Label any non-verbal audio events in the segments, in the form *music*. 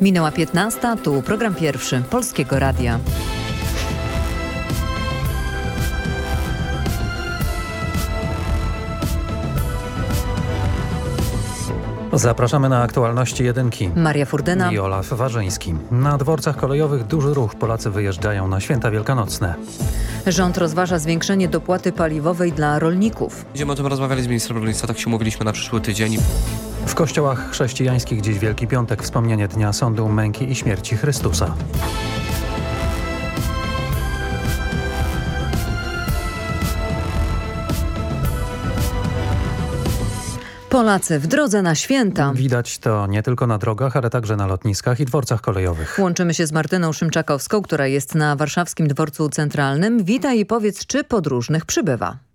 Minęła 15, tu program pierwszy Polskiego Radia. Zapraszamy na aktualności jedynki. Maria Furdyna i Olaf Warzyński. Na dworcach kolejowych duży ruch. Polacy wyjeżdżają na święta wielkanocne. Rząd rozważa zwiększenie dopłaty paliwowej dla rolników. Będziemy o tym rozmawiali z ministrem rolnictwa, tak się umówiliśmy na przyszły tydzień. W kościołach chrześcijańskich dziś Wielki Piątek, wspomnienie Dnia Sądu, Męki i Śmierci Chrystusa. Polacy w drodze na święta. Widać to nie tylko na drogach, ale także na lotniskach i dworcach kolejowych. Łączymy się z Martyną Szymczakowską, która jest na warszawskim dworcu centralnym. Witaj i powiedz, czy podróżnych przybywa.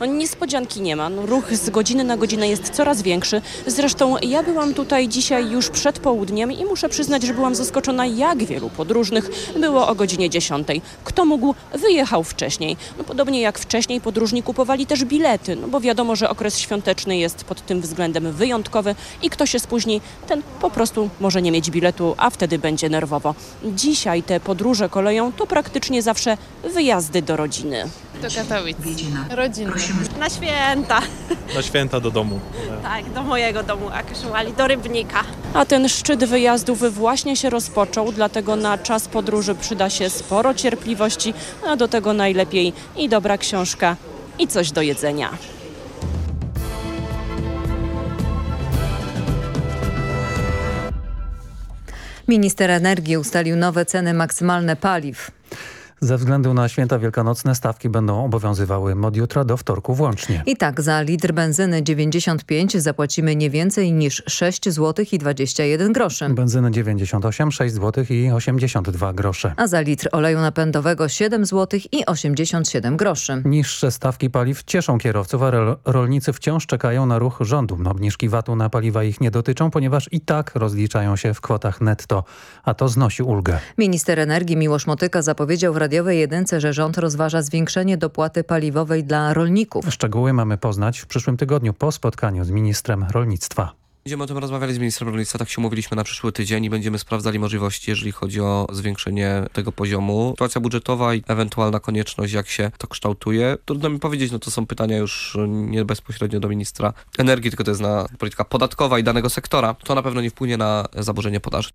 No, niespodzianki nie ma. No, ruch z godziny na godzinę jest coraz większy. Zresztą ja byłam tutaj dzisiaj już przed południem i muszę przyznać, że byłam zaskoczona, jak wielu podróżnych było o godzinie 10. Kto mógł, wyjechał wcześniej. No, podobnie jak wcześniej podróżni kupowali też bilety, no bo wiadomo, że okres świąteczny jest pod tym względem wyjątkowy i kto się spóźni, ten po prostu może nie mieć biletu, a wtedy będzie nerwowo. Dzisiaj te podróże koleją to praktycznie zawsze wyjazdy do rodziny. Do Katowic. Rodziny. Na święta. Na święta do domu. Tak, do mojego domu aktualnie, do Rybnika. A ten szczyt wyjazdów właśnie się rozpoczął, dlatego na czas podróży przyda się sporo cierpliwości, a do tego najlepiej i dobra książka i coś do jedzenia. Minister energii ustalił nowe ceny maksymalne paliw. Ze względu na święta wielkanocne stawki będą obowiązywały od jutra do wtorku włącznie. I tak za litr benzyny 95 zapłacimy nie więcej niż 6 zł i 21 groszy. Benzyny 98, 6 zł i 82 grosze. A za litr oleju napędowego 7 zł i 87 groszy. Niższe stawki paliw cieszą kierowców, a rolnicy wciąż czekają na ruch rządu. Obniżki VAT-u na paliwa ich nie dotyczą, ponieważ i tak rozliczają się w kwotach netto, a to znosi ulgę. Minister energii Miłosz Motyka zapowiedział w radiowej jedynce, że rząd rozważa zwiększenie dopłaty paliwowej dla rolników. Szczegóły mamy poznać w przyszłym tygodniu po spotkaniu z ministrem rolnictwa. Będziemy o tym rozmawiali z ministrem rolnictwa, tak się umówiliśmy na przyszły tydzień i będziemy sprawdzali możliwości, jeżeli chodzi o zwiększenie tego poziomu. Sytuacja budżetowa i ewentualna konieczność, jak się to kształtuje. Trudno mi powiedzieć, no to są pytania już nie bezpośrednio do ministra energii, tylko to jest na polityka podatkowa i danego sektora. To na pewno nie wpłynie na zaburzenie podaży.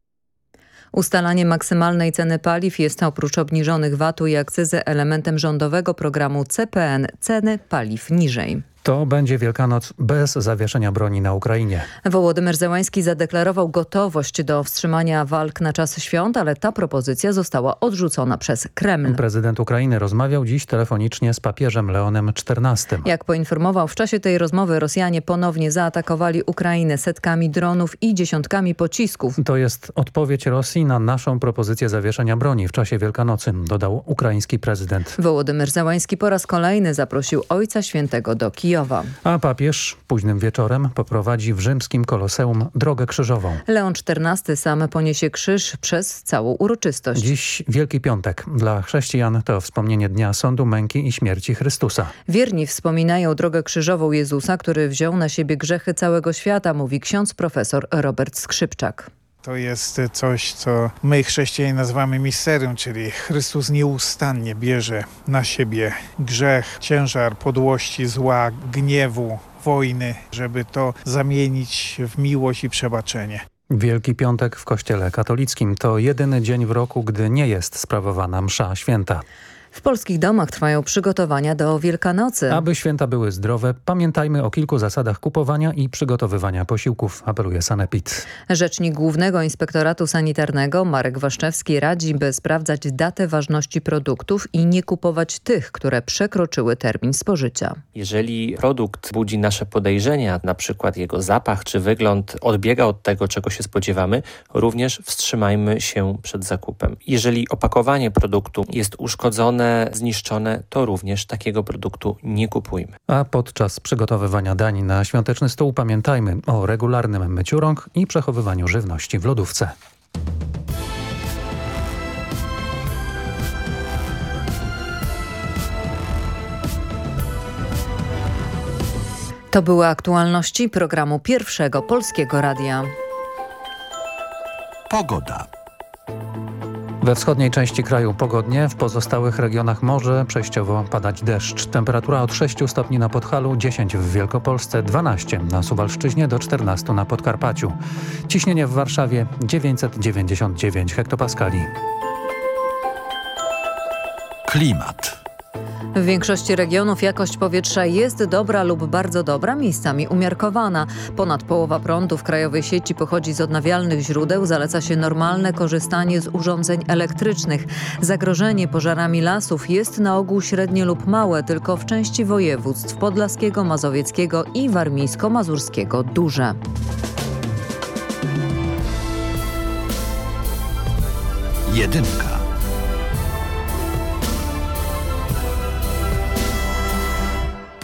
Ustalanie maksymalnej ceny paliw jest oprócz obniżonych VAT-u i akcyzy elementem rządowego programu CPN ceny paliw niżej. To będzie Wielkanoc bez zawieszenia broni na Ukrainie. Wołodymyr Zełański zadeklarował gotowość do wstrzymania walk na czas świąt, ale ta propozycja została odrzucona przez Kreml. Prezydent Ukrainy rozmawiał dziś telefonicznie z papieżem Leonem XIV. Jak poinformował, w czasie tej rozmowy Rosjanie ponownie zaatakowali Ukrainę setkami dronów i dziesiątkami pocisków. To jest odpowiedź Rosji na naszą propozycję zawieszenia broni w czasie Wielkanocy, dodał ukraiński prezydent. Wołodymyr Zełański po raz kolejny zaprosił Ojca Świętego do Kijowa. A papież późnym wieczorem poprowadzi w rzymskim koloseum drogę krzyżową. Leon XIV sam poniesie krzyż przez całą uroczystość. Dziś Wielki Piątek. Dla chrześcijan to wspomnienie Dnia Sądu, Męki i Śmierci Chrystusa. Wierni wspominają drogę krzyżową Jezusa, który wziął na siebie grzechy całego świata, mówi ksiądz profesor Robert Skrzypczak. To jest coś, co my chrześcijanie nazywamy misterium, czyli Chrystus nieustannie bierze na siebie grzech, ciężar podłości, zła, gniewu, wojny, żeby to zamienić w miłość i przebaczenie. Wielki Piątek w Kościele katolickim to jedyny dzień w roku, gdy nie jest sprawowana msza święta. W polskich domach trwają przygotowania do Wielkanocy. Aby święta były zdrowe, pamiętajmy o kilku zasadach kupowania i przygotowywania posiłków, apeluje Sanepid. Rzecznik Głównego Inspektoratu Sanitarnego Marek Waszczewski radzi, by sprawdzać datę ważności produktów i nie kupować tych, które przekroczyły termin spożycia. Jeżeli produkt budzi nasze podejrzenia, na przykład jego zapach czy wygląd odbiega od tego, czego się spodziewamy, również wstrzymajmy się przed zakupem. Jeżeli opakowanie produktu jest uszkodzone, zniszczone, to również takiego produktu nie kupujmy. A podczas przygotowywania dań na świąteczny stół pamiętajmy o regularnym myciu rąk i przechowywaniu żywności w lodówce. To były aktualności programu Pierwszego Polskiego Radia. Pogoda. We wschodniej części kraju pogodnie, w pozostałych regionach może przejściowo padać deszcz. Temperatura od 6 stopni na Podhalu, 10 w Wielkopolsce, 12 na Suwalszczyźnie do 14 na Podkarpaciu. Ciśnienie w Warszawie 999 hektopaskali. Klimat. W większości regionów jakość powietrza jest dobra lub bardzo dobra, miejscami umiarkowana. Ponad połowa prądu w krajowej sieci pochodzi z odnawialnych źródeł. Zaleca się normalne korzystanie z urządzeń elektrycznych. Zagrożenie pożarami lasów jest na ogół średnie lub małe, tylko w części województw podlaskiego, mazowieckiego i warmińsko-mazurskiego duże. Jedynka.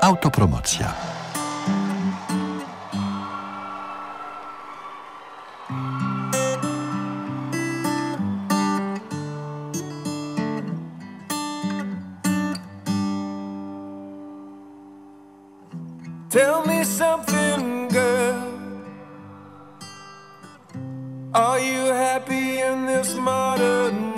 Autopromocja. Tell me something, girl. Are you happy in this modern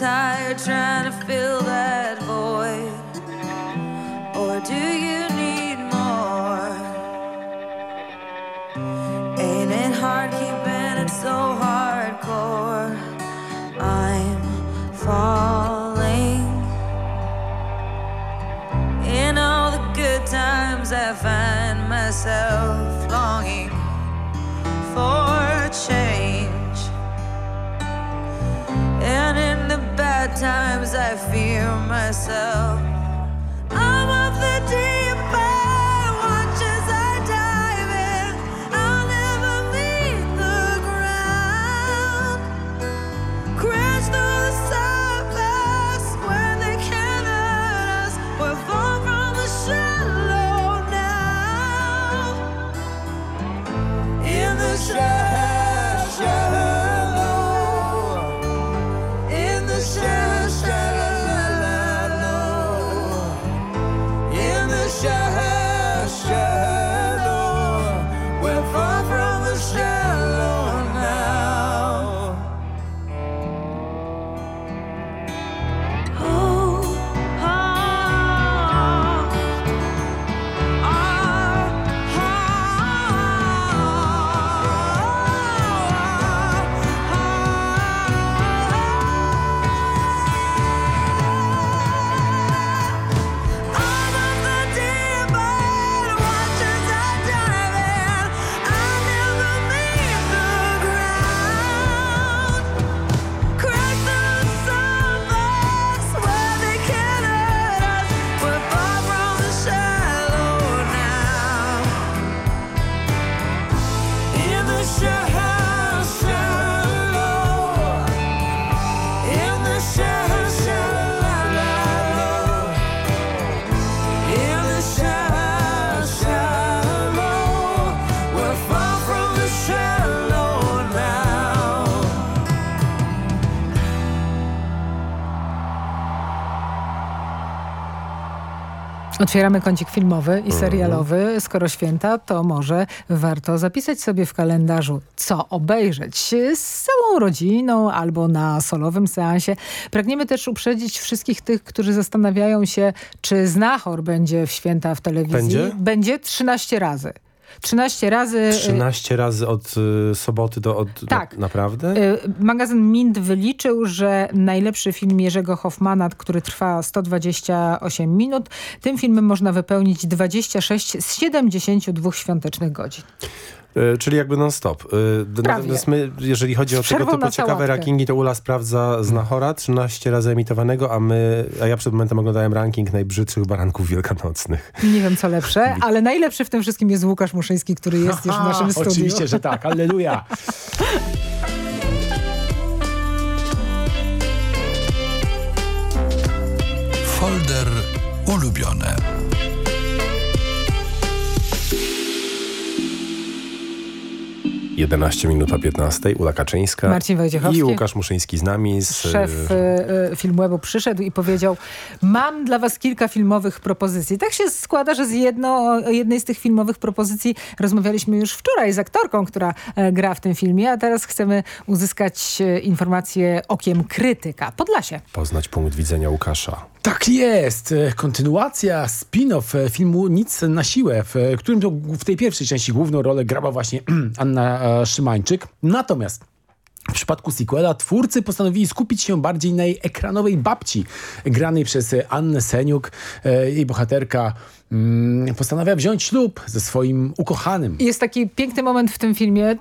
Tired trying to fill that myself. Otwieramy kącik filmowy i Mhm. serialowy. Skoro święta, to może warto zapisać sobie w kalendarzu, co obejrzeć z całą rodziną albo na solowym seansie. Pragniemy też uprzedzić wszystkich tych, którzy zastanawiają się, czy Znachor będzie w święta w telewizji. Będzie? Będzie 13 razy. 13 razy. y, 13 razy od y, soboty do... Od, Tak. Na, naprawdę? Y, Magazyn Mint wyliczył, że najlepszy film Jerzego Hoffmana, który trwa 128 minut, tym filmem można wypełnić 26 z 72 świątecznych godzin. Y, czyli jakby non-stop. Prawie. Natomiast my, jeżeli chodzi o tego typu ciekawe rankingi, to Ula sprawdza Znachora 13 razy emitowanego, a my, a ja przed momentem oglądałem ranking najbrzydszych baranków wielkanocnych. Nie wiem co lepsze, *laughs* ale najlepszy w tym wszystkim jest Łukasz Muszyński, który jest już w naszym studiu. Oczywiście, że tak. Alleluja. Folder ulubione. Jedenaście minut po 15. Ula Kaczyńska Marcin Wojciechowski. i Łukasz Muszyński z nami. Z, Szef y, y, Filmwebu przyszedł i powiedział mam dla was kilka filmowych propozycji. Tak się składa, że z jedno, jednej z tych filmowych propozycji rozmawialiśmy już wczoraj z aktorką, która e, gra w tym filmie, a teraz chcemy uzyskać e, informacje okiem krytyka. Podlasie. Poznać punkt widzenia Łukasza. Tak jest. Kontynuacja, spin-off e, filmu Nic na siłę, w e, którym to w tej pierwszej części główną rolę grała właśnie *clears throat* Anna e, Szymańczyk. Natomiast w przypadku sequela twórcy postanowili skupić się bardziej na jej ekranowej babci, granej przez Annę Seniuk. Jej bohaterka mm, postanawia wziąć ślub ze swoim ukochanym. Jest taki piękny moment w tym filmie,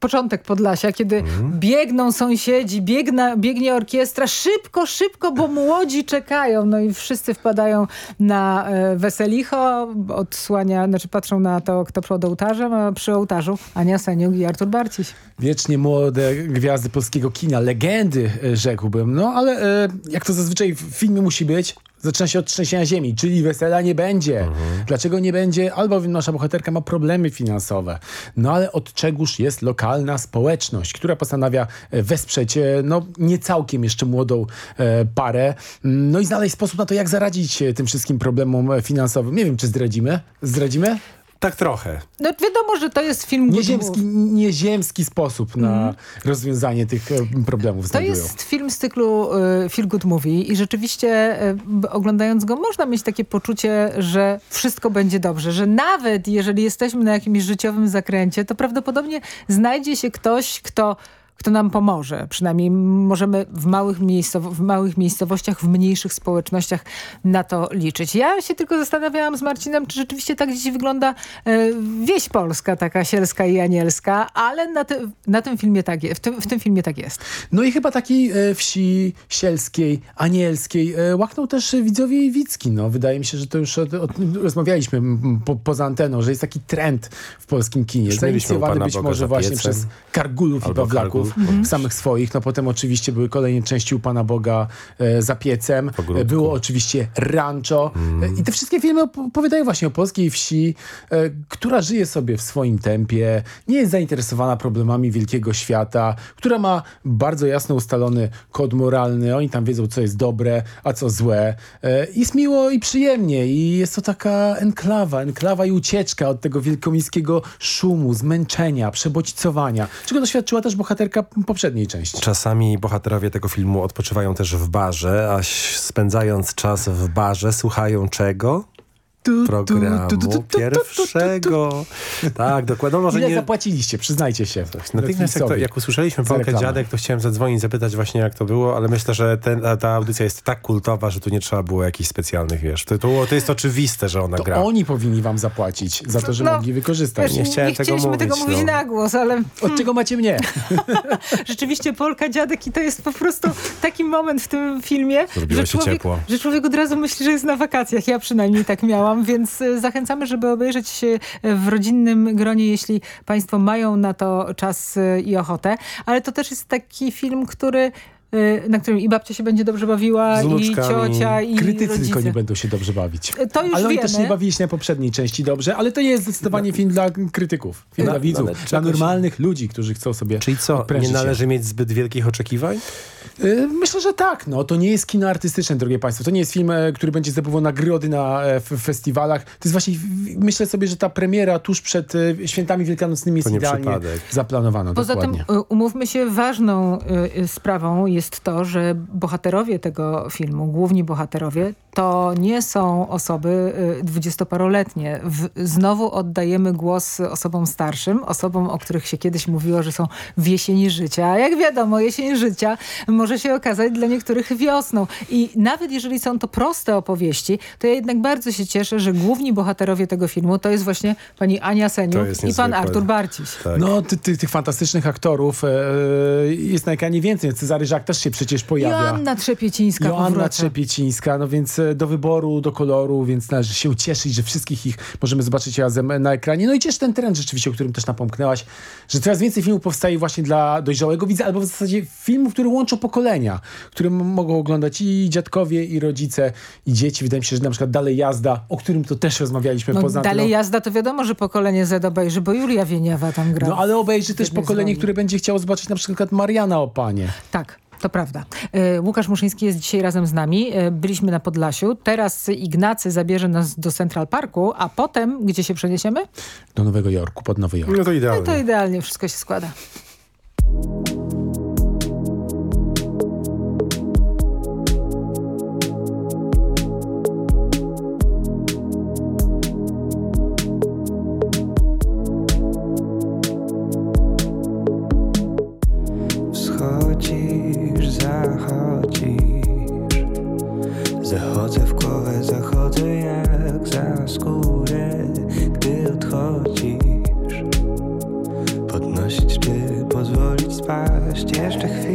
początek Podlasia, kiedy Mhm. biegną sąsiedzi, biegna, biegnie orkiestra, szybko, szybko, bo młodzi czekają. No i wszyscy wpadają na e, weselicho, odsłania, znaczy patrzą na to, kto przed ołtarzem, a przy ołtarzu Ania Seniuk i Artur Barciś. Wiecznie młode gwiazdy polskiego kina, legendy e, rzekłbym. No ale e, jak to zazwyczaj w filmie musi być, zaczyna się od trzęsienia ziemi, czyli wesela nie będzie. Dlaczego nie będzie? Albowiem nasza bohaterka ma problemy finansowe. No ale od czegóż jest lokalna społeczność, która postanawia e, wesprzeć e, no nie całkiem jeszcze młodą e, parę. No i znaleźć sposób na to, jak zaradzić tym wszystkim problemom e, finansowym. Nie wiem, czy zdradzimy? Zdradzimy? Tak trochę. No wiadomo, że to jest film Nieziemski, nieziemski sposób na rozwiązanie tych e, problemów To znajdują. jest film z cyklu y, Feel Good Movie i rzeczywiście y, b- oglądając go można mieć takie poczucie, że wszystko będzie dobrze, że nawet jeżeli jesteśmy na jakimś życiowym zakręcie, to prawdopodobnie znajdzie się ktoś, kto kto nam pomoże. Przynajmniej możemy w małych, miejscowo w małych miejscowościach, w mniejszych społecznościach na to liczyć. Ja się tylko zastanawiałam z Marcinem, czy rzeczywiście tak dziś wygląda e, wieś polska, taka sielska i anielska, ale na, ty, na tym filmie tak jest, w, tym, w tym filmie tak jest. No i chyba takiej e, wsi sielskiej, anielskiej e, łaknął też widzowie Iwicki. No, wydaje mi się, że to już od, od, rozmawialiśmy po, poza anteną, że jest taki trend w polskim kinie. Zainicjowany być Boga może właśnie przez Kargulów i Pawlaków, Mhm. samych swoich. No potem oczywiście były kolejne części u Pana Boga e, za piecem. E, Było oczywiście Rancho. E, I te wszystkie filmy op- opowiadają właśnie o polskiej wsi, e, która żyje sobie w swoim tempie, nie jest zainteresowana problemami wielkiego świata, która ma bardzo jasno ustalony kod moralny. Oni tam wiedzą, co jest dobre, a co złe. E, Jest miło i przyjemnie i jest to taka enklawa, enklawa i ucieczka od tego wielkomiejskiego szumu, zmęczenia, przebodźcowania, czego doświadczyła też bohaterka poprzedniej części. Czasami bohaterowie tego filmu odpoczywają też w barze, a spędzając czas w barze słuchają czego? Programu pierwszego. Tak, dokładnie. No może Ile nie... zapłaciliście? Przyznajcie się. Natychmiast jak, to, jak usłyszeliśmy Polkę. Dziadek, to chciałem zadzwonić, zapytać właśnie jak to było, ale myślę, że ten, ta, ta audycja jest tak kultowa, że tu nie trzeba było jakichś specjalnych, wiesz. To, to, to jest oczywiste, że ona To gra. oni powinni wam zapłacić za to, że No, mogli wykorzystać. Wiesz, nie chcieliśmy tego mówić na głos, ale... Od czego macie mnie? *laughs* Rzeczywiście Polka Dziadek i to jest po prostu taki moment w tym filmie, że człowiek, ciepło. że człowiek od razu myśli, że jest na wakacjach. Ja przynajmniej tak miałam, więc e, zachęcamy, żeby obejrzeć się w rodzinnym gronie, jeśli państwo mają na to czas e, i ochotę. Ale to też jest taki film, który na którym i babcia się będzie dobrze bawiła, i ciocia, i Krytycy rodzice. tylko nie będą się dobrze bawić. To już ale oni wiemy. też nie bawili się na poprzedniej części dobrze, ale to jest zdecydowanie film dla krytyków, film No, dla widzów, ale dla czegoś- normalnych ludzi, którzy chcą sobie Czyli co, nie odprężyć się. należy mieć zbyt wielkich oczekiwań? Y, Myślę, że tak. No, to nie jest kino artystyczne, drogie państwo. To nie jest film, e, który będzie zdobywał nagrody na e, f- festiwalach. To jest właśnie, myślę sobie, że ta premiera tuż przed e, świętami wielkanocnymi jest idealnie przypadek. zaplanowana. Poza dokładnie. tym, umówmy się, ważną y, y, sprawą jest to, że bohaterowie tego filmu, główni bohaterowie, to nie są osoby dwudziestoparoletnie. Znowu oddajemy głos osobom starszym, osobom, o których się kiedyś mówiło, że są w jesieni życia. A jak wiadomo, jesień życia może się okazać dla niektórych wiosną. I nawet jeżeli są to proste opowieści, to ja jednak bardzo się cieszę, że główni bohaterowie tego filmu to jest właśnie pani Ania Seniuk i pan. Artur Barciś. Tak. No, ty, ty, tych fantastycznych aktorów e, jest na ekranie więcej. Cezary Żak też się przecież pojawia. Joanna Trzepiecińska Joanna powraca. Trzepiecińska, no więc e, do wyboru, do koloru, więc należy się cieszyć, że wszystkich ich możemy zobaczyć razem na ekranie. No i cieszy ten trend rzeczywiście, o którym też napomknęłaś, że coraz więcej filmów powstaje właśnie dla dojrzałego widza, albo w zasadzie filmów, które łączą pokolenia, które m- mogą oglądać i dziadkowie, i rodzice, i dzieci. Wydaje mi się, że na przykład Dalej Jazda, o którym to też rozmawialiśmy No, poza dalej tym. jazda to wiadomo, że pokolenie Z obejrzy, bo Julia Wieniawa tam gra. No ale obejrzy też pokolenie, które będzie chciało zobaczyć na przykład Mariana Opanie. Tak. To prawda. E, Łukasz Muszyński jest dzisiaj razem z nami. E, Byliśmy na Podlasiu. Teraz Ignacy zabierze nas do Central Parku, a potem gdzie się przeniesiemy? Do Nowego Jorku, pod Nowy Jork. No to idealnie. No to idealnie wszystko się składa.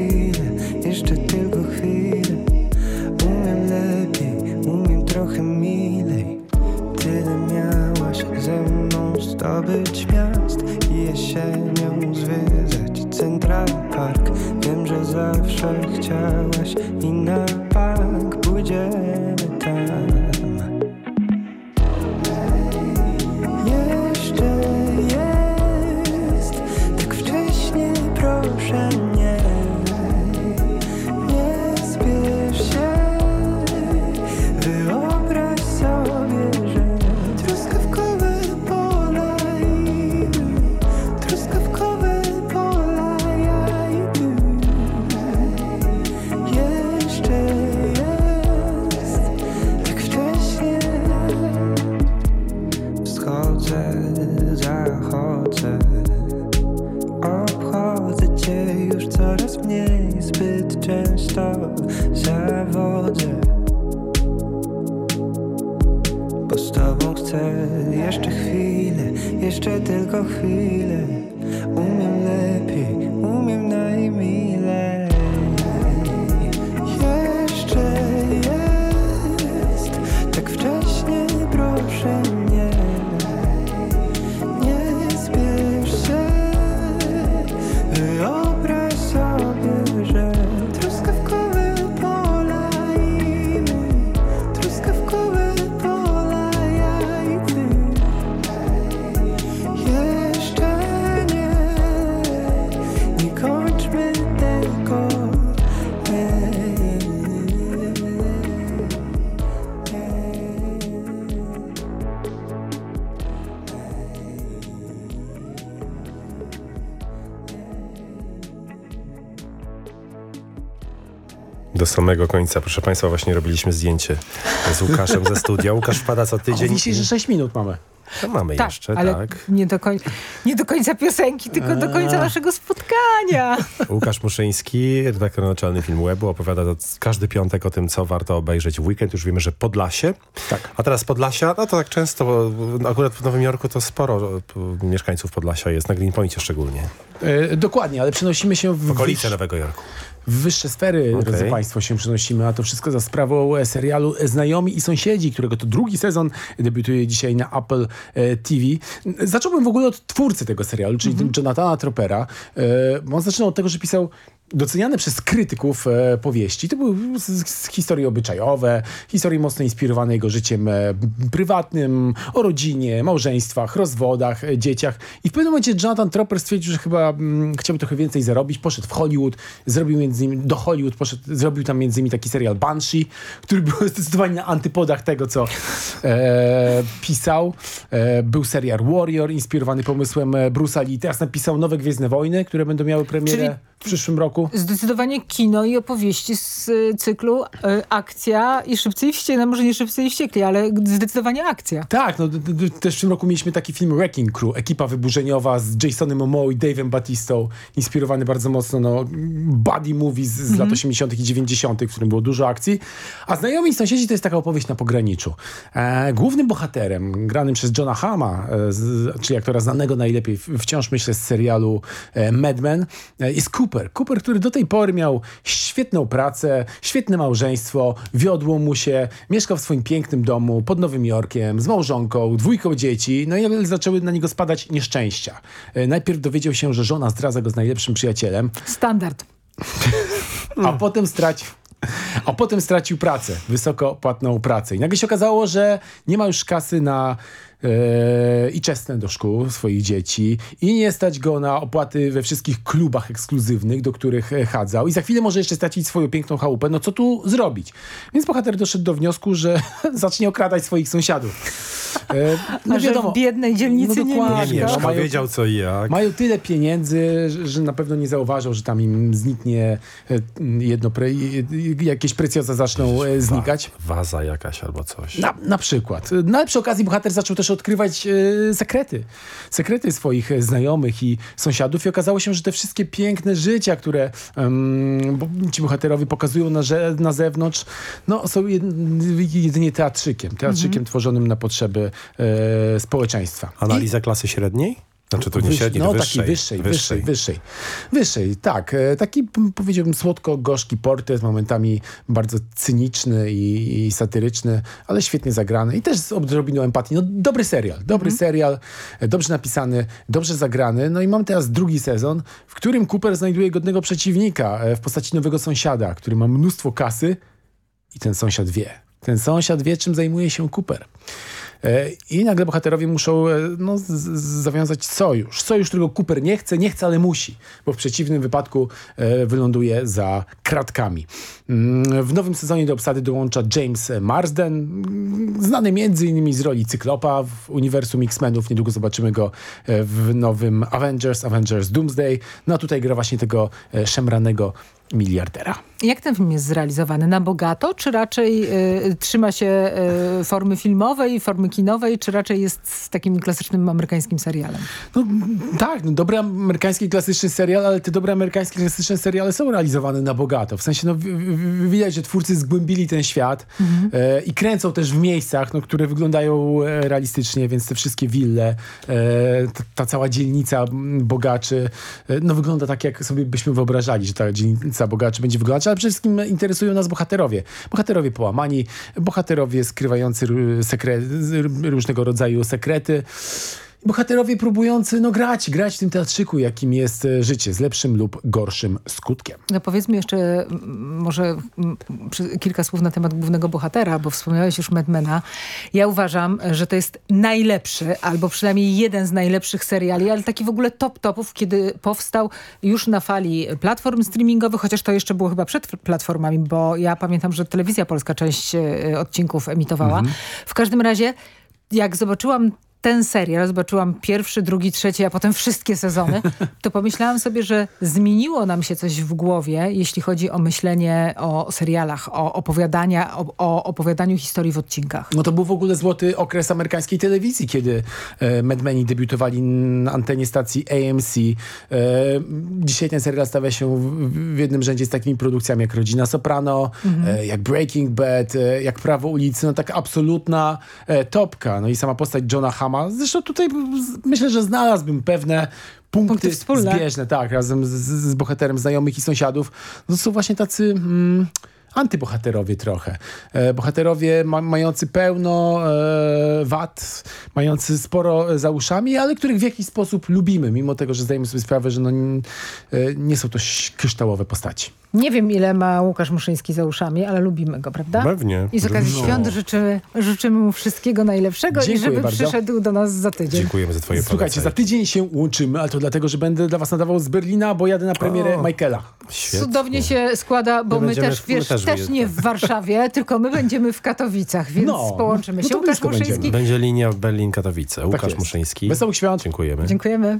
Chwilę, jeszcze tylko chwilę. Umiem lepiej, umiem trochę milej. Tyle miałaś ze mną zdobyć miast I jesienią zwiedzać Central Park. Wiem, że zawsze chciałaś i na bank pójdziemy Do samego końca. Proszę Państwa, właśnie robiliśmy zdjęcie z Łukaszem ze studia. Łukasz wpada co tydzień. Mówi się, że 6 minut mamy. To mamy Tak, jeszcze, ale tak. nie, do koń... nie do końca piosenki, tylko do końca naszego spotkania. *laughs* Łukasz Muszyński, redaktor naczelny Film Webu, opowiada to każdy piątek o tym, co warto obejrzeć w weekend. Już wiemy, że Podlasie. Tak. A teraz Podlasia, no to tak często, bo akurat w Nowym Jorku to sporo e, mieszkańców Podlasia jest, na Greenpointie szczególnie. E, dokładnie, ale przenosimy się w, Okolice wyższe- Nowego Jorku. W wyższe sfery, Okej. drodzy Państwo, się przenosimy, a to wszystko za sprawą e, serialu Znajomi i Sąsiedzi, którego to drugi sezon debiutuje dzisiaj na Apple e, TV. Zacząłbym w ogóle od twórcy tego serialu, czyli Jonathana Tropera. E, on zaczynał od tego, że pisał doceniane przez krytyków e, powieści. To były historie obyczajowe, historie mocno inspirowane jego życiem e, prywatnym, o rodzinie, małżeństwach, rozwodach, e, dzieciach. I w pewnym momencie Jonathan Tropper stwierdził, że chyba mm, chciałby trochę więcej zarobić. Poszedł w Hollywood, zrobił między innymi, do Hollywood poszedł, zrobił tam między innymi taki serial Banshee, który był *laughs* zdecydowanie na antypodach tego, co pisał. Był serial Warrior, inspirowany pomysłem Bruce'a Lee. Teraz napisał nowe Gwiezdne Wojny, które będą miały premierę Czyli- w przyszłym roku. Zdecydowanie kino i opowieści z y, cyklu y, akcja i szybcy i wściekli. No może nie szybcy i wściekli, ale zdecydowanie akcja. Tak, no też w tym roku mieliśmy taki film Wrecking Crew, ekipa wyburzeniowa z Jasonem Momoa i Dave'em Batistą, inspirowany bardzo mocno no, buddy movie z, Mhm. lat 80 i 90 w którym było dużo akcji. A Znajomi i Sąsiedzi to jest taka opowieść na pograniczu. E, głównym bohaterem, granym przez Johna Hama, e, czyli aktora znanego najlepiej, wciąż myślę z serialu e, Mad Men, e, jest Cooper. Cooper, który do tej pory miał świetną pracę, świetne małżeństwo, wiodło mu się, mieszkał w swoim pięknym domu pod Nowym Jorkiem, z małżonką, dwójką dzieci, no i zaczęły na niego spadać nieszczęścia. E, Najpierw dowiedział się, że żona zdradza go z najlepszym przyjacielem, Standard. *laughs* a potem stracił. A potem stracił pracę, wysoko płatną pracę. I nagle się okazało, że nie ma już kasy na e, i czesne do szkół swoich dzieci i nie stać go na opłaty we wszystkich klubach ekskluzywnych, do których e, chadzał. I za chwilę może jeszcze stracić swoją piękną chałupę. No co tu zrobić? Więc bohater doszedł do wniosku, że *laughs* zacznie okradać swoich sąsiadów. E, *laughs* A że w biednej dzielnicy no nie dokładnie, mieszka. no mają- wiedział co i jak. mają tyle pieniędzy, że, że na pewno nie zauważą, że tam im zniknie e, jedno pre, jakieś precjoza zaczną e, znikać. Waza jakaś albo coś. Na, na przykład. No ale przy okazji bohater zaczął też odkrywać e, sekrety. Sekrety swoich e, znajomych i sąsiadów i okazało się, że te wszystkie piękne życia, które ci bohaterowie pokazują na, na zewnątrz, no są jed, jedynie teatrzykiem. Teatrzykiem tworzonym na potrzeby e, społeczeństwa. Analiza klasy średniej? Znaczy to nie Wyż- średniej, no, wyższej. takiej wyższej, wyższej, wyższej. Wyższej, tak. E, Taki powiedziałbym słodko-gorzki portret, momentami bardzo cyniczny i, i satyryczny, ale świetnie zagrany i też z odrobiną empatii. No dobry serial, dobry serial, e, dobrze napisany, dobrze zagrany. No i mam teraz drugi sezon, w którym Cooper znajduje godnego przeciwnika e, w postaci nowego sąsiada, który ma mnóstwo kasy i ten sąsiad wie. Ten sąsiad wie, czym zajmuje się Cooper. E, I nagle bohaterowie muszą e, no, zawiązać sojusz. Sojusz, którego Cooper nie chce, nie chce, ale musi, bo w przeciwnym wypadku e, wyląduje za kratkami. Mm, W nowym sezonie do obsady dołącza James Marsden, znany między innymi z roli Cyklopa w uniwersum X-Menów. Niedługo zobaczymy go e, w nowym Avengers, Avengers Doomsday. No a tutaj gra właśnie tego e, szemranego miliardera. Jak ten film jest zrealizowany? Na bogato, czy raczej y, trzyma się y, formy filmowej, formy kinowej, czy raczej jest takim klasycznym amerykańskim serialem? No tak, no, dobry amerykański klasyczny serial, ale te dobre amerykańskie klasyczne seriale są realizowane na bogato. W sensie no, widać, że twórcy zgłębili ten świat e, i kręcą też w miejscach, no, które wyglądają e, realistycznie, więc te wszystkie wille, e, ta, ta cała dzielnica bogaczy, e, no wygląda tak, jak sobie byśmy wyobrażali, że ta dzielnica bogaczy będzie wyglądać, ale przede wszystkim interesują nas bohaterowie. Bohaterowie połamani, bohaterowie skrywający sekre, różnego rodzaju sekrety. Bohaterowie próbujący no, grać, grać w tym teatrzyku, jakim jest e, życie, z lepszym lub gorszym skutkiem. No powiedzmy jeszcze mm, może kilka słów na temat głównego bohatera, bo wspomniałeś już Madmana. Ja uważam, że to jest najlepszy, albo przynajmniej jeden z najlepszych seriali, ale taki w ogóle top topów, kiedy powstał już na fali platform streamingowych, chociaż to jeszcze było chyba przed platformami, bo ja pamiętam, że Telewizja Polska część e, odcinków emitowała. Mhm. W każdym razie, jak zobaczyłam ten serial, zobaczyłam pierwszy, drugi, trzeci, a potem wszystkie sezony, *laughs* to pomyślałam sobie, że zmieniło nam się coś w głowie, jeśli chodzi o myślenie o serialach, o, opowiadania, o, o opowiadaniu historii w odcinkach. No to był w ogóle złoty okres amerykańskiej telewizji, kiedy e, Mad Meni debiutowali na antenie stacji AMC. E, dzisiaj ten serial stawia się w, w jednym rzędzie z takimi produkcjami jak Rodzina Soprano, e, jak Breaking Bad, e, jak Prawo ulicy. No tak absolutna e, topka. No i sama postać Johna Zresztą tutaj myślę, że znalazłbym pewne punkty, Punkty wspólne. zbieżne, tak, razem z, z bohaterem znajomych i sąsiadów. No to są właśnie tacy... Mm, antybohaterowie trochę. E, bohaterowie ma, mający pełno e, wad, mający sporo za uszami, ale których w jakiś sposób lubimy, mimo tego, że zdajemy sobie sprawę, że no, e, nie są to kryształowe postaci. Nie wiem, ile ma Łukasz Muszyński za uszami, ale lubimy go, prawda? Pewnie. I z okazji No. świąt życzymy, życzymy mu wszystkiego najlepszego i Dziękuję żeby bardzo. przyszedł do nas za tydzień. Dziękujemy za twoje Słuchajcie, za tydzień się łączymy, ale to dlatego, że będę dla was nadawał z Berlina, bo jadę na premierę O. Michaela. Cudownie się składa, bo My my, też, w- wiesz, też też, nie w Warszawie, *laughs* tylko my będziemy w Katowicach, więc No, połączymy no się. to Łukasz Muszyński. będziemy. Będzie linia Berlin-Katowice. Łukasz jest. Muszyński. Wesołych świąt. Dziękujemy. Dziękujemy.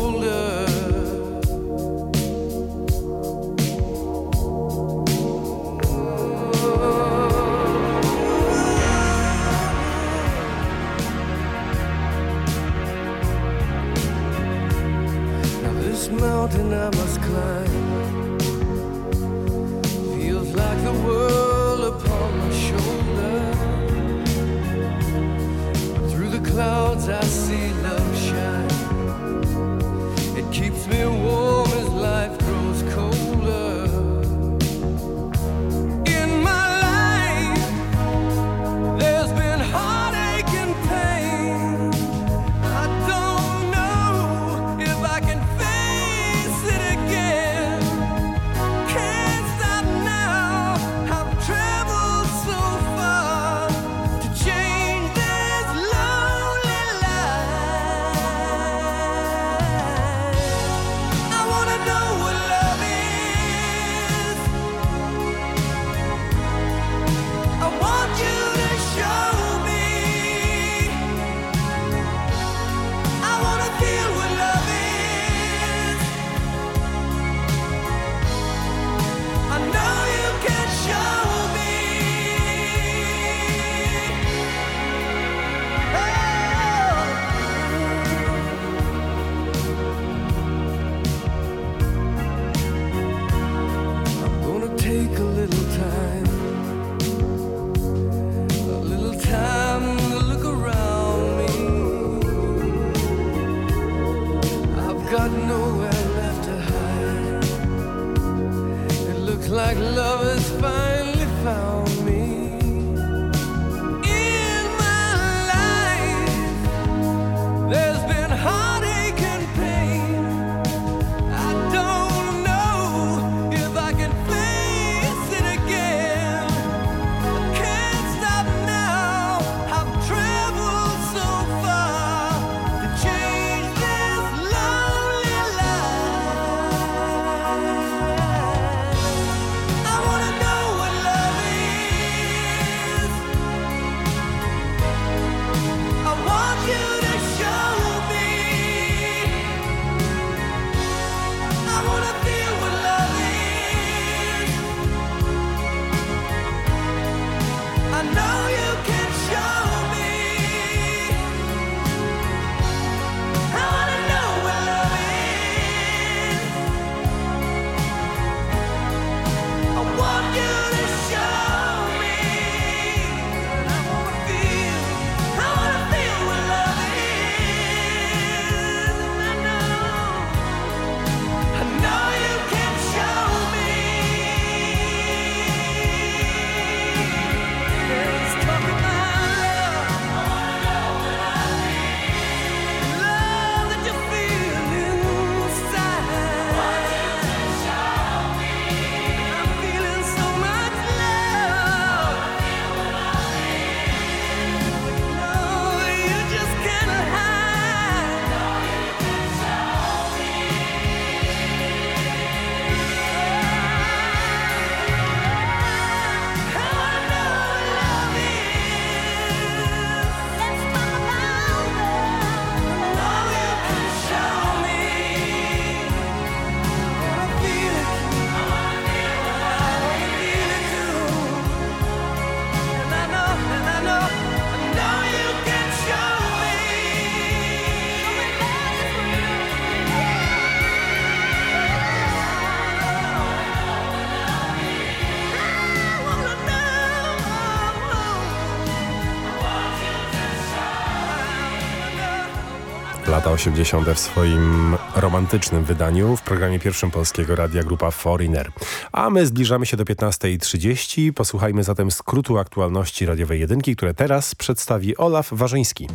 Lata 80. w swoim romantycznym wydaniu w programie pierwszym Polskiego Radia Grupa Foreigner. A my zbliżamy się do 15.30. Posłuchajmy zatem skrótu aktualności radiowej jedynki, które teraz przedstawi Olaf Warzyński.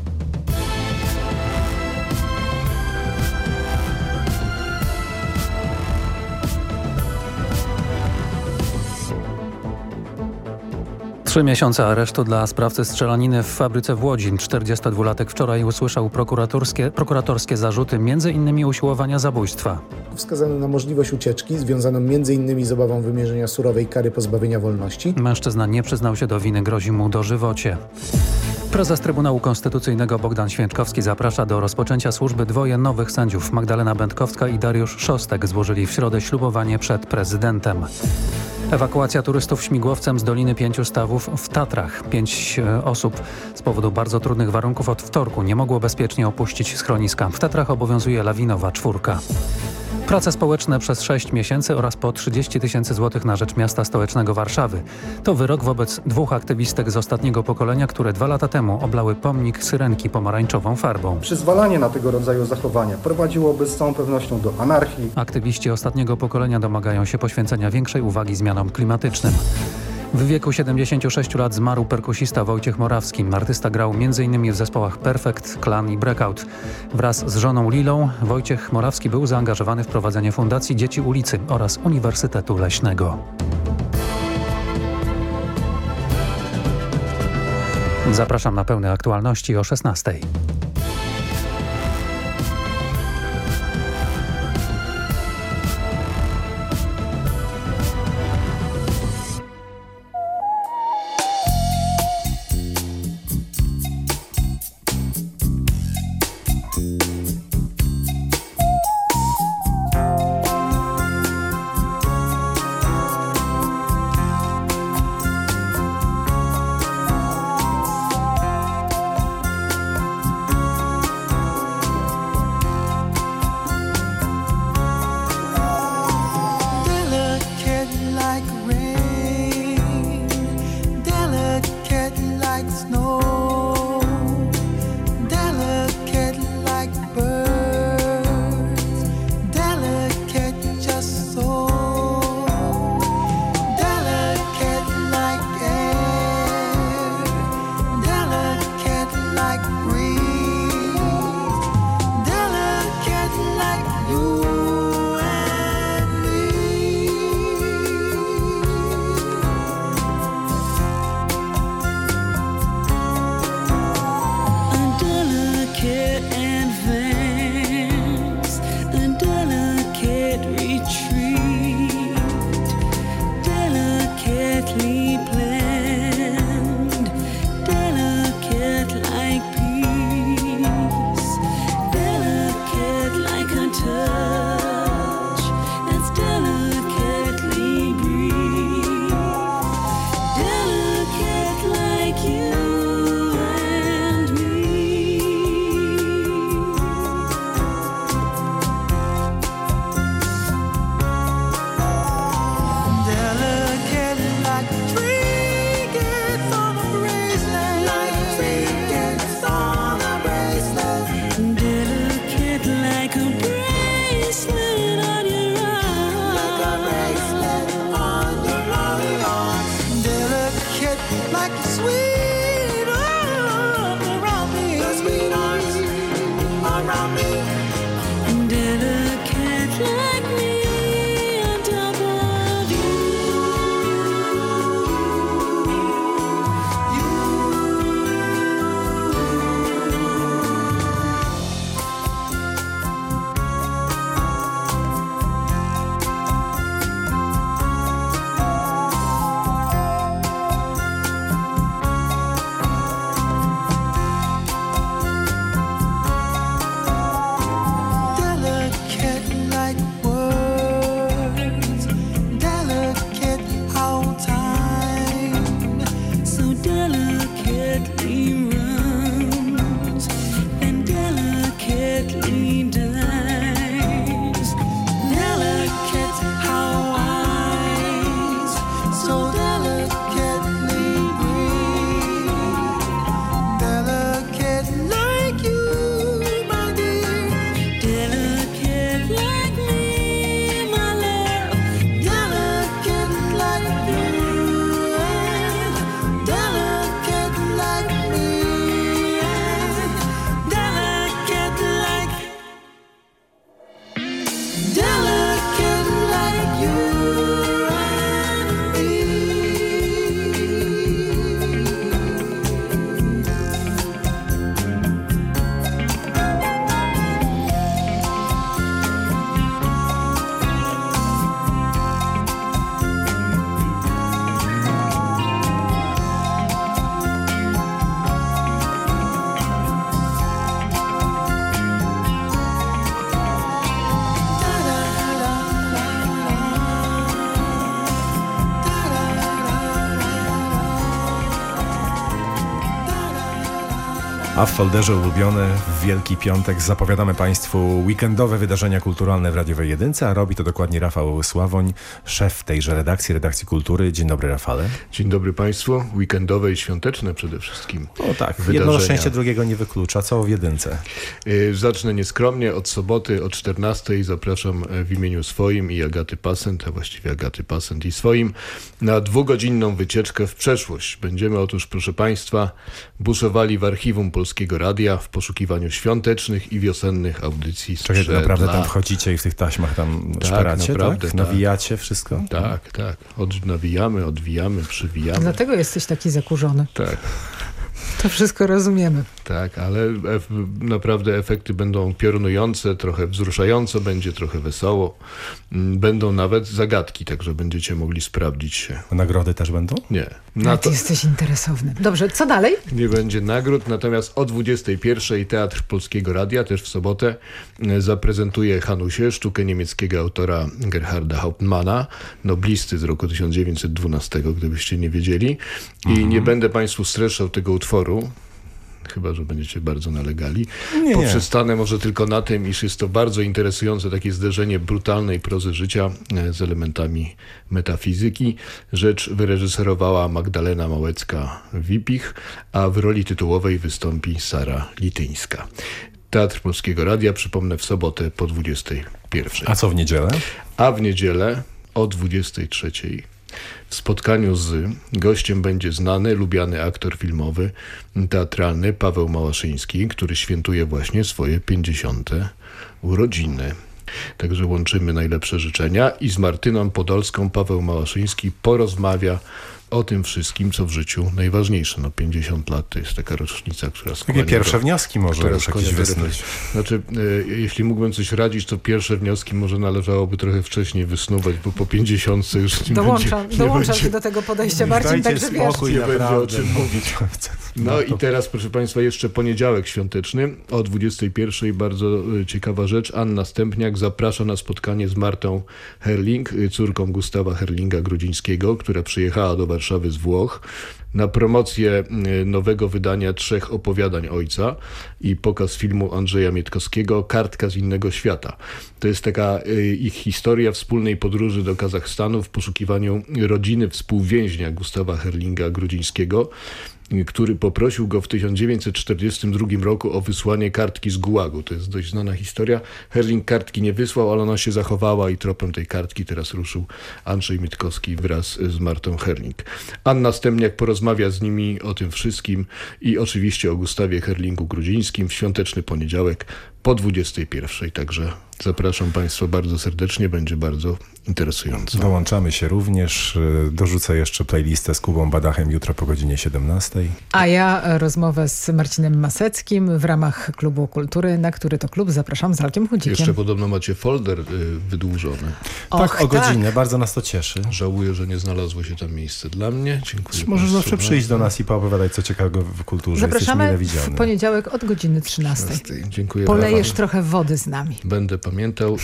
Trzy miesiące aresztu dla sprawcy strzelaniny w fabryce w Łodzi. 42-latek wczoraj usłyszał prokuratorskie, prokuratorskie zarzuty, m.in. usiłowania zabójstwa. Wskazano na możliwość ucieczki, związaną m.in. z obawą wymierzenia surowej kary pozbawienia wolności. Mężczyzna nie przyznał się do winy, grozi mu dożywocie. Prezes Trybunału Konstytucyjnego Bogdan Święczkowski zaprasza do rozpoczęcia służby dwoje nowych sędziów. Magdalena Będkowska i Dariusz Szostek złożyli w środę ślubowanie przed prezydentem. Ewakuacja turystów śmigłowcem z Doliny Pięciu Stawów w Tatrach. Pięć e, osób z powodu bardzo trudnych warunków od wtorku nie mogło bezpiecznie opuścić schroniska. W Tatrach obowiązuje lawinowa czwórka. Prace społeczne przez 6 miesięcy oraz po 30 tysięcy złotych na rzecz miasta stołecznego Warszawy. To wyrok wobec dwóch aktywistek z ostatniego pokolenia, które dwa lata temu oblały pomnik Syrenki pomarańczową farbą. Przyzwalanie na tego rodzaju zachowania prowadziłoby z całą pewnością do anarchii. Aktywiści ostatniego pokolenia domagają się poświęcenia większej uwagi zmianom klimatycznym. W wieku 76 lat zmarł perkusista Wojciech Morawski. Artysta grał m.in. w zespołach Perfect, Clan i Breakout. Wraz z żoną Lilą Wojciech Morawski był zaangażowany w prowadzenie Fundacji Dzieci Ulicy oraz Uniwersytetu Leśnego. Zapraszam na pełne aktualności o 16. And in a A w folderze ulubione w Wielki Piątek zapowiadamy Państwu weekendowe wydarzenia kulturalne w Radiowej Jedynce, a robi to dokładnie Rafał Sławoń, szef tejże redakcji, redakcji kultury. Dzień dobry Rafale. Dzień dobry Państwu. Weekendowe i świąteczne przede wszystkim. O tak, wydarzenia. jedno szczęście drugiego nie wyklucza. Co w Jedynce? Y, Zacznę nieskromnie. Od soboty o 14 zapraszam e, w imieniu swoim i Agaty Pasent, a właściwie Agaty Pasent i swoim, na dwugodzinną wycieczkę w przeszłość. Będziemy otóż, proszę Państwa, buszowali w archiwum Polskiego Radia w poszukiwaniu świątecznych i wiosennych audycji Czekaj, sprzed naprawdę lat. tam wchodzicie i w tych taśmach tam Tak, szperacie, naprawdę, tak? tak. Nawijacie wszystko? Tak, tak. Od, nawijamy, odwijamy, przywijamy. Dlatego jesteś taki zakurzony. Tak. To wszystko rozumiemy. Tak, ale ef naprawdę efekty będą piorunujące, trochę wzruszająco, będzie trochę wesoło. Mm, Będą nawet zagadki, także będziecie mogli sprawdzić się. Nagrody też będą? Nie. Na ty to jesteś interesowny. Dobrze, co dalej? nie będzie nagród, natomiast o 21 Teatr Polskiego Radia, też w sobotę, e, zaprezentuje Hanusie, sztukę niemieckiego autora Gerharda Hauptmana, noblisty z roku 1912, gdybyście nie wiedzieli. I nie będę Państwu streszczał tego utworu, chyba, że będziecie bardzo nalegali. Nie, nie. Poprzestanę może tylko na tym, iż jest to bardzo interesujące takie zderzenie brutalnej prozy życia e, z elementami metafizyki. Rzecz wyreżyserowała Magdalena Małecka-Wipich, a w roli tytułowej wystąpi Sara Lityńska. Teatr Polskiego Radia, przypomnę, w sobotę po 21. A co w niedzielę? A w niedzielę o 23. W spotkaniu z gościem będzie znany, lubiany aktor filmowy, teatralny Paweł Małaszyński, który świętuje właśnie swoje 50. urodziny. Także łączymy najlepsze życzenia i z Martyną Podolską Paweł Małaszyński porozmawia o tym wszystkim, co w życiu najważniejsze. No 50 lat to jest taka rocznica, która skłania pierwsze do- wnioski może już jakieś wysnuć. Znaczy, e, jeśli mógłbym coś radzić, to pierwsze wnioski może należałoby trochę wcześniej wysnuwać, bo po 50 już nie Dołączam, będzie, nie dołączam będzie, do tego podejścia, Marcin, także wiesz. nie będzie o czym mówić. *laughs* No i teraz, proszę Państwa, jeszcze poniedziałek świąteczny o 21. Bardzo y, ciekawa rzecz. Anna Stępniak zaprasza na spotkanie z Martą Herling, y, córką Gustawa Herlinga Grudzińskiego, która przyjechała do Warszawy z Włoch na promocję y, nowego wydania trzech opowiadań ojca i pokaz filmu Andrzeja Mietkowskiego Kartka z innego świata. To jest taka y, ich historia wspólnej podróży do Kazachstanu w poszukiwaniu rodziny współwięźnia Gustawa Herlinga Grudzińskiego który poprosił go w 1942 roku o wysłanie kartki z Gułagu. To jest dość znana historia. Herling kartki nie wysłał, ale ona się zachowała i tropem tej kartki teraz ruszył Andrzej Mitkowski wraz z Martą Herling. Anna Stemniak porozmawia z nimi o tym wszystkim i oczywiście o Gustawie Herlingu Grudzińskim w świąteczny poniedziałek po 21. Także zapraszam Państwa bardzo serdecznie, będzie bardzo interesująco. Dołączamy się również. Y, Dorzucę jeszcze playlistę z Kubą Badachem jutro po godzinie 17. A ja e, rozmowę z Marcinem Maseckim w ramach Klubu Kultury, na który to klub zapraszam z Alkiem Chudzikiem. Jeszcze podobno macie folder y, wydłużony. Och, tak, o godzinę. Bardzo nas to cieszy. Żałuję, że nie znalazło się tam miejsce dla mnie. Dziękuję Możesz zawsze przyjść do nas i poopowiadać co ciekawego w kulturze. Zapraszamy w poniedziałek od godziny 13. Dziękuję Polejesz bardzo. trochę wody z nami. Będę pamiętał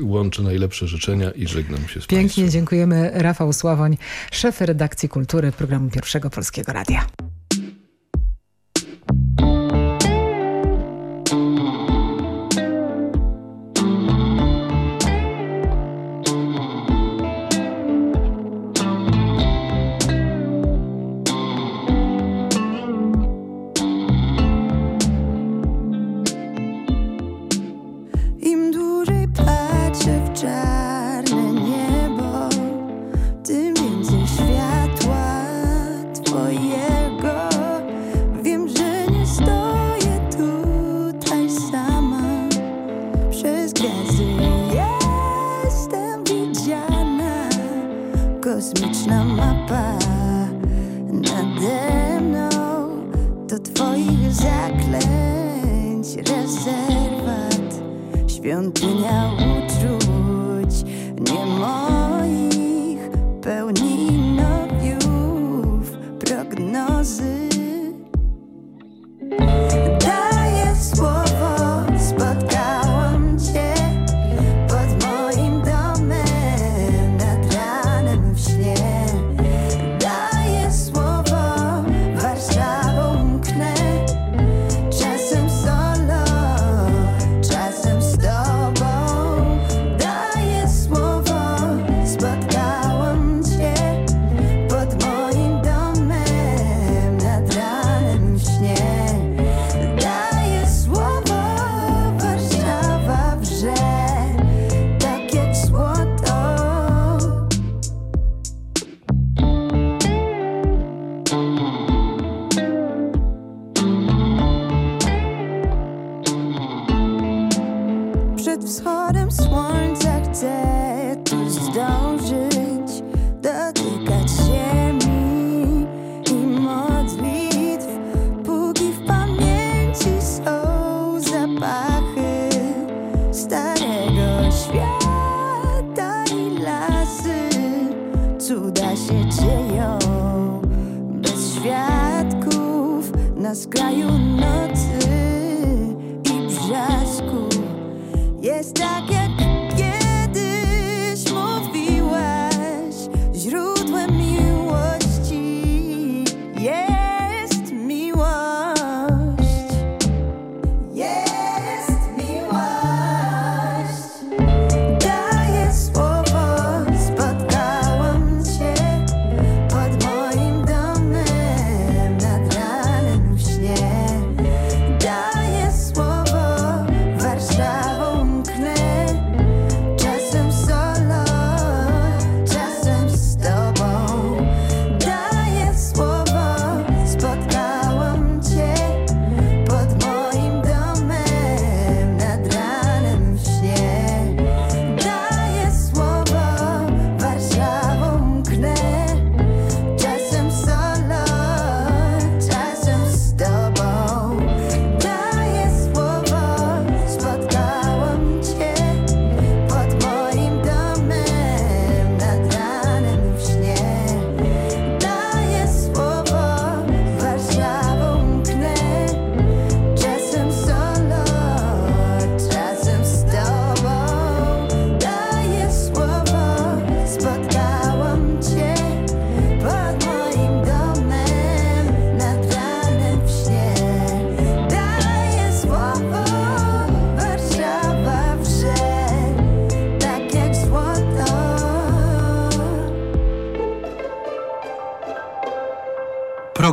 i łączę najlepsze życzenia i żegnam się z Pięknie dziękujemy. Rafał Sławoń, szef redakcji kultury programu Pierwszego Polskiego Radia. Wschodem słońca chcę tu zdążyć, dotykać ziemi i modlitw, póki w pamięci są zapachy starego świata i lasy. Cuda się dzieją bez świadków na skraju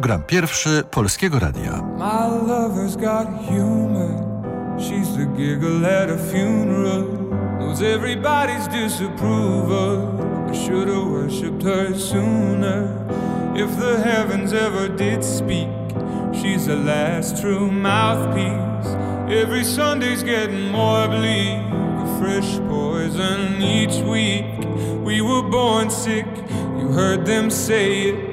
Program pierwszy Polskiego Radia. My lover's got humor. She's the giggle at a funeral. Knows everybody's disapproval. I should have worshipped her sooner. If the heavens ever did speak, she's the last true mouthpiece. Every Sunday's getting more bleak. A fresh poison each week. We were born sick, you heard them say it.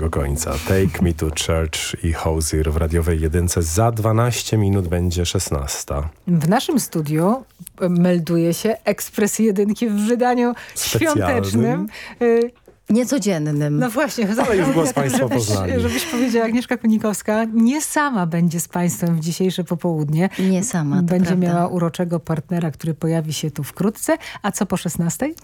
samego końca. Take Me to Church i Hosier w radiowej jedynce. Za 12 minut będzie 16. W naszym studiu e, melduje się ekspres jedynki w wydaniu Specjalnym. świątecznym. Niecodziennym. No właśnie, Ale już głos państwa żebyś, poznali. żebyś powiedziała, Agnieszka Kunikowska nie sama będzie z państwem w dzisiejsze popołudnie. Nie sama, to Będzie prawda. miała uroczego partnera, który pojawi się tu wkrótce. A co po 16?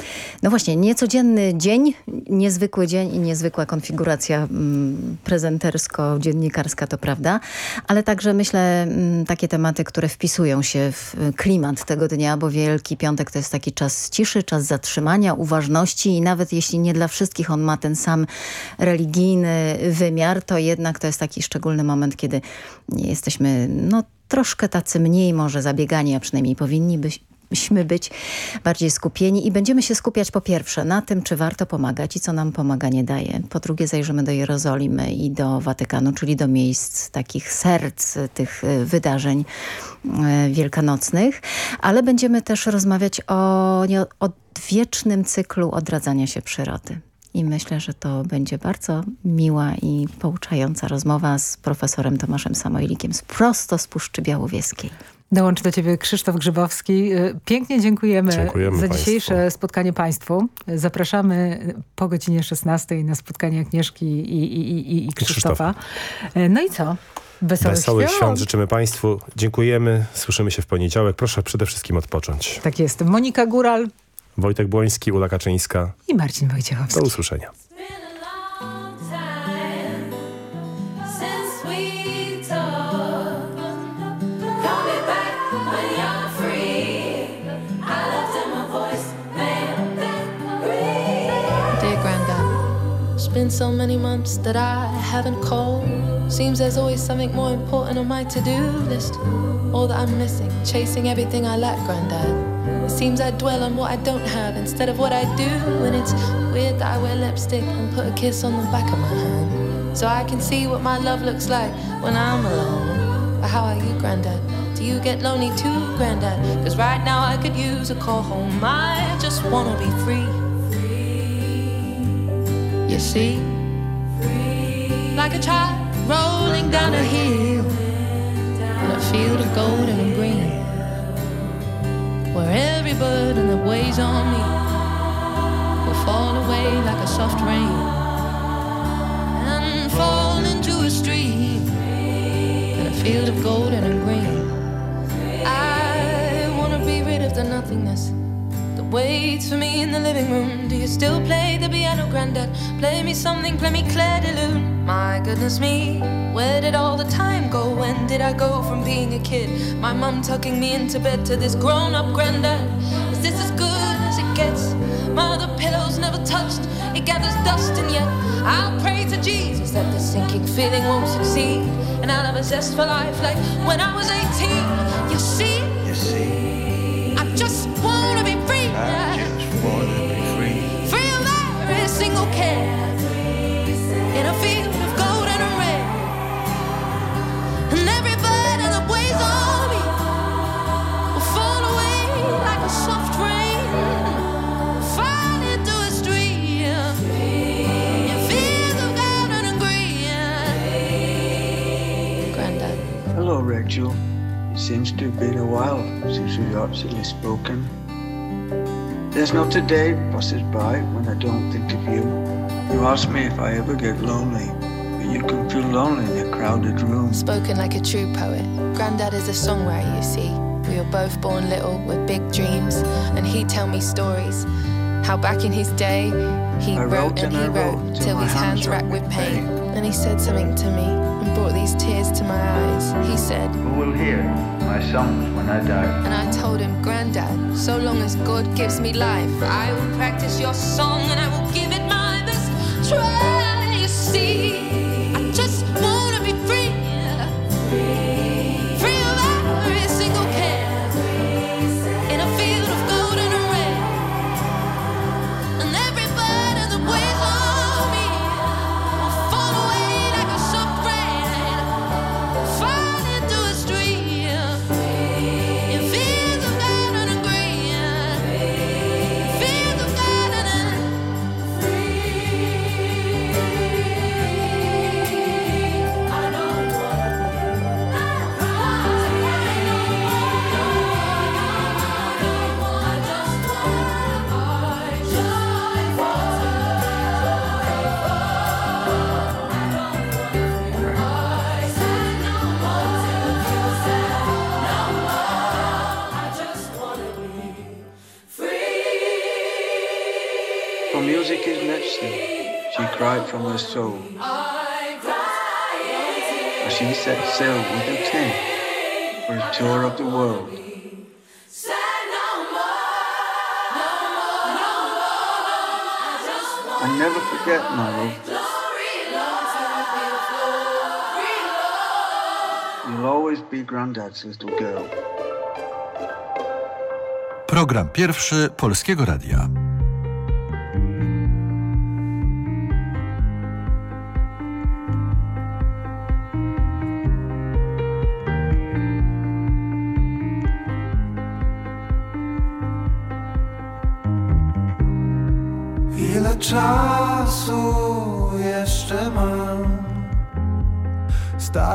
No właśnie, niecodzienny dzień, niezwykły dzień i niezwykła konfiguracja mm, prezentersko-dziennikarska, to prawda, ale także myślę mm, takie tematy, które wpisują się w y, klimat tego dnia, bo Wielki Piątek to jest taki czas ciszy, czas zatrzymania, uważności i nawet jeśli nie dla wszystkich on ma ten sam religijny wymiar, to jednak to jest taki szczególny moment, kiedy jesteśmy no, troszkę tacy mniej może zabiegani, a przynajmniej powinni być byśmy być bardziej skupieni i będziemy się skupiać po pierwsze na tym, czy warto pomagać i co nam pomaganie daje. Po drugie zajrzymy do Jerozolimy i do Watykanu, czyli do miejsc takich serc tych wydarzeń y, wielkanocnych, ale będziemy też rozmawiać o odwiecznym cyklu odradzania się przyrody. I myślę, że to będzie bardzo miła i pouczająca rozmowa z profesorem Tomaszem Samoilikiem z prosto z Puszczy Białowieskiej. Dołączy do ciebie Krzysztof Grzybowski. Y, Pięknie dziękujemy, Dziękujemy za państwu. dzisiejsze spotkanie Państwu. Zapraszamy po godzinie 16 na spotkanie Agnieszki i, i, i, i Krzysztofa. Y, No i co? Wesołych, Wesołych świąt. świąt życzymy Państwu. Dziękujemy. Słyszymy się w poniedziałek. Proszę przede wszystkim odpocząć. Tak jest. Monika Góral Wojtek Błoński, Ula Kaczyńska. i Marcin Wojciechowski. Do usłyszenia. Been so many months that I haven't called. Seems there's always something more important on my to-do list. All that I'm missing, chasing everything I lack, Grandad. Seems I dwell on what I don't have instead of what I do. And it's weird that I wear lipstick and put a kiss on the back of my hand. So I can see what my love looks like when I'm alone. But how are you, Grandad? Do you get lonely too, Grandad? Cause right now I could use a call home. I just wanna be free. Free. You see? Free. Like a child rolling down a hill in a field of golden and green. Where every burden that weighs on me will fall away like a soft rain and fall into a stream in a field of golden and green. I wanna be rid of the nothingness waits for me in the living room. Do you still play the piano, Grandad? Play me something, play me Claire de Lune. My goodness me, where did all the time go? When did I go from being a kid? My mum tucking me into bed to this grown-up Grandad. Is this as good as it gets? My other pillows never touched. It gathers dust, and yet I'll pray to Jesus that this sinking feeling won't succeed, and I'll have a zest for life like when I was 18. You see? You see, just wanna be free. I just wanna be free. Free of every single care. Seems to have been a while since we've actually spoken. There's not a day passes by when I don't think of you. You ask me if I ever get lonely, but you can feel lonely in a crowded room. Spoken like a true poet. Granddad is a songwriter, you see. We were both born little with big dreams, and he'd tell me stories. How back in his day, he wrote, wrote and and he wrote wrote till till his hands hands racked racked with with pain. pain. And he said something to me and brought these tears to my eyes. He said, Who will hear my songs when I die? and I told him, Granddad, so long as God gives me life, I will practice your song and I will give it my best try. You see, set sail with her tent for a tour of the world. I never forget, my love. You'll always be Granddad's little girl. Program pierwszy Polskiego Radia.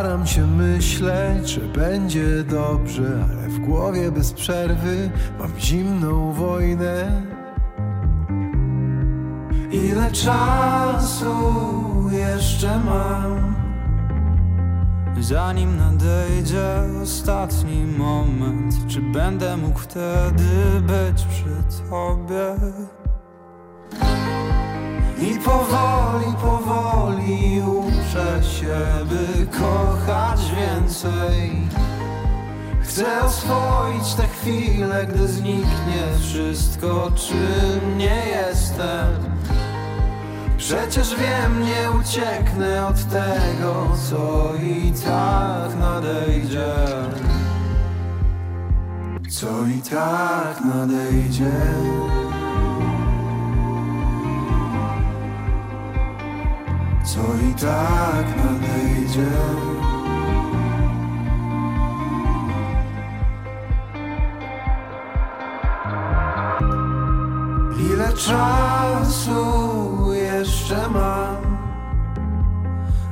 Staram się myśleć, że będzie dobrze, ale w głowie bez przerwy mam zimną wojnę. Ile czasu jeszcze mam? Zanim nadejdzie ostatni moment, czy będę mógł wtedy być przy tobie? I powoli, powoli uczę się, by kochać więcej. Chcę oswoić te chwile, gdy zniknie wszystko, czym nie jestem. Przecież wiem, nie ucieknę od tego, co i tak nadejdzie. Co i tak nadejdzie. Co i tak nadejdzie. Ile czasu jeszcze mam,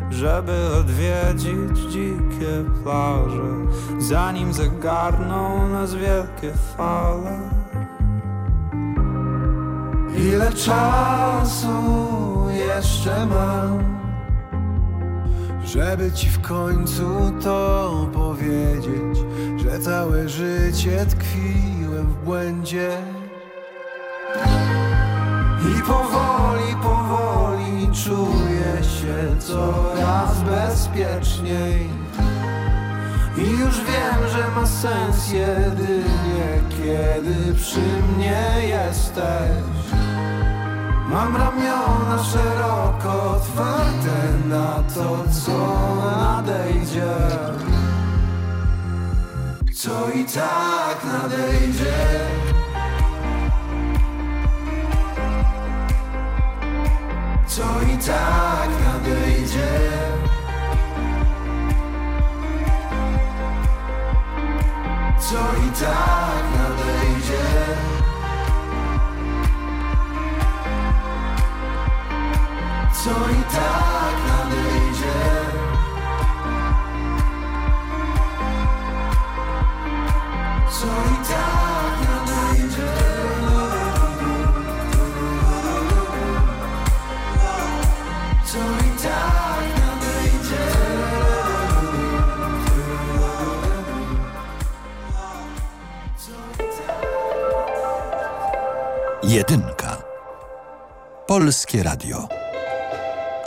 żeby odwiedzić dzikie plaże, zanim zagarną nas wielkie fale? Ile czasu jeszcze mam, żeby ci w końcu to powiedzieć, że całe życie tkwiłem w błędzie. I powoli, powoli czuję się coraz bezpieczniej. I już wiem, że ma sens jedynie, kiedy przy mnie jesteś. Mam ramiona szeroko otwarte na to, co nadejdzie. Co i tak nadejdzie. Co i tak nadejdzie. Co i tak nadejdzie. Co i tak nadejdzie. Co i tak nadejdzie. Co i tak nadejdzie. Jedynka. Polskie Radio.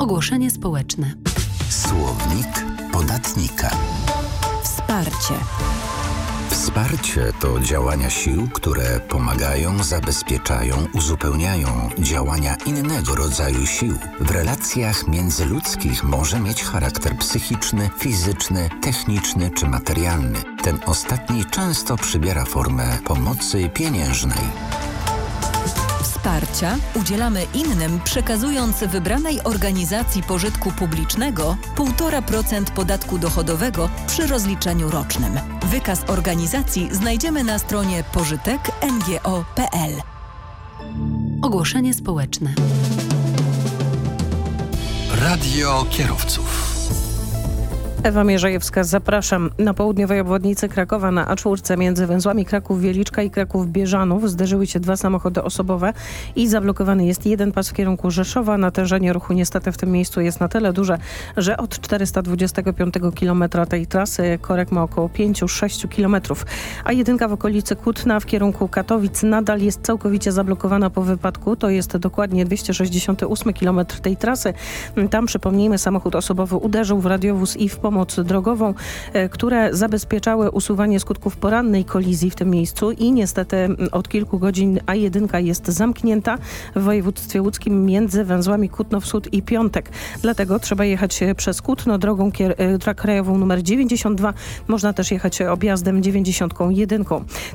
Ogłoszenie społeczne. Słownik podatnika. Wsparcie. Wsparcie to działania sił, które pomagają, zabezpieczają, uzupełniają działania innego rodzaju sił. W relacjach międzyludzkich może mieć charakter psychiczny, fizyczny, techniczny czy materialny. Ten ostatni często przybiera formę pomocy pieniężnej. Wsparcia udzielamy innym przekazując wybranej organizacji pożytku publicznego 1,5% podatku dochodowego przy rozliczeniu rocznym. Wykaz organizacji znajdziemy na stronie pożytek.ngo.pl. Ogłoszenie społeczne. Radio kierowców. Ewa Mierzejewska, zapraszam. Na południowej obwodnicy Krakowa na A4 między węzłami Kraków-Wieliczka i Kraków-Bieżanów zderzyły się dwa samochody osobowe i zablokowany jest jeden pas w kierunku Rzeszowa. Natężenie ruchu niestety w tym miejscu jest na tyle duże, że od 425 km tej trasy korek ma około 5-6 km. A jedynka w okolicy Kutna w kierunku Katowic nadal jest całkowicie zablokowana po wypadku. To jest dokładnie 268 km tej trasy. Tam przypomnijmy samochód osobowy uderzył w radiowóz i w pomoc drogową, e, które zabezpieczały usuwanie skutków porannej kolizji w tym miejscu i niestety od kilku godzin A1 jest zamknięta w województwie łódzkim między węzłami Kutno Wschód i Piątek. Dlatego trzeba jechać przez Kutno drogą kier- krajową numer 92. Można też jechać objazdem 91.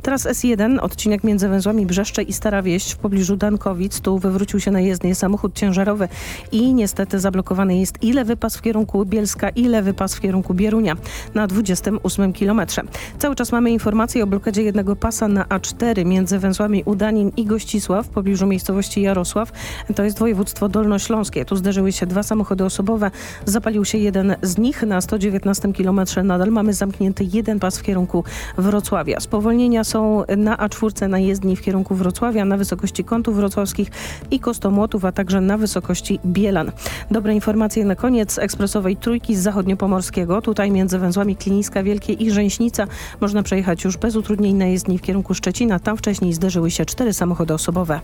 Teraz S1, odcinek między węzłami Brzeszcze i Stara Wieść w pobliżu Dankowic. Tu wywrócił się na jezdnię samochód ciężarowy i niestety zablokowany jest i lewy pas w kierunku Bielska i lewy pas w kierunku Bierunia na 28 kilometrze. Cały czas mamy informacje o blokadzie jednego pasa na A4 między węzłami Udanin i Gościsław w pobliżu miejscowości Jarosław. To jest województwo dolnośląskie. Tu zderzyły się dwa samochody osobowe. Zapalił się jeden z nich na 119 kilometrze. Nadal mamy zamknięty jeden pas w kierunku Wrocławia. Spowolnienia są na A4 na jezdni w kierunku Wrocławia, na wysokości kątów wrocławskich i Kostomłotów, a także na wysokości Bielan. Dobre informacje na koniec ekspresowej trójki z Tutaj między węzłami Kliniska Wielkie i Rzęśnica można przejechać już bez utrudnień na jezdni w kierunku Szczecina. Tam wcześniej zderzyły się cztery samochody osobowe.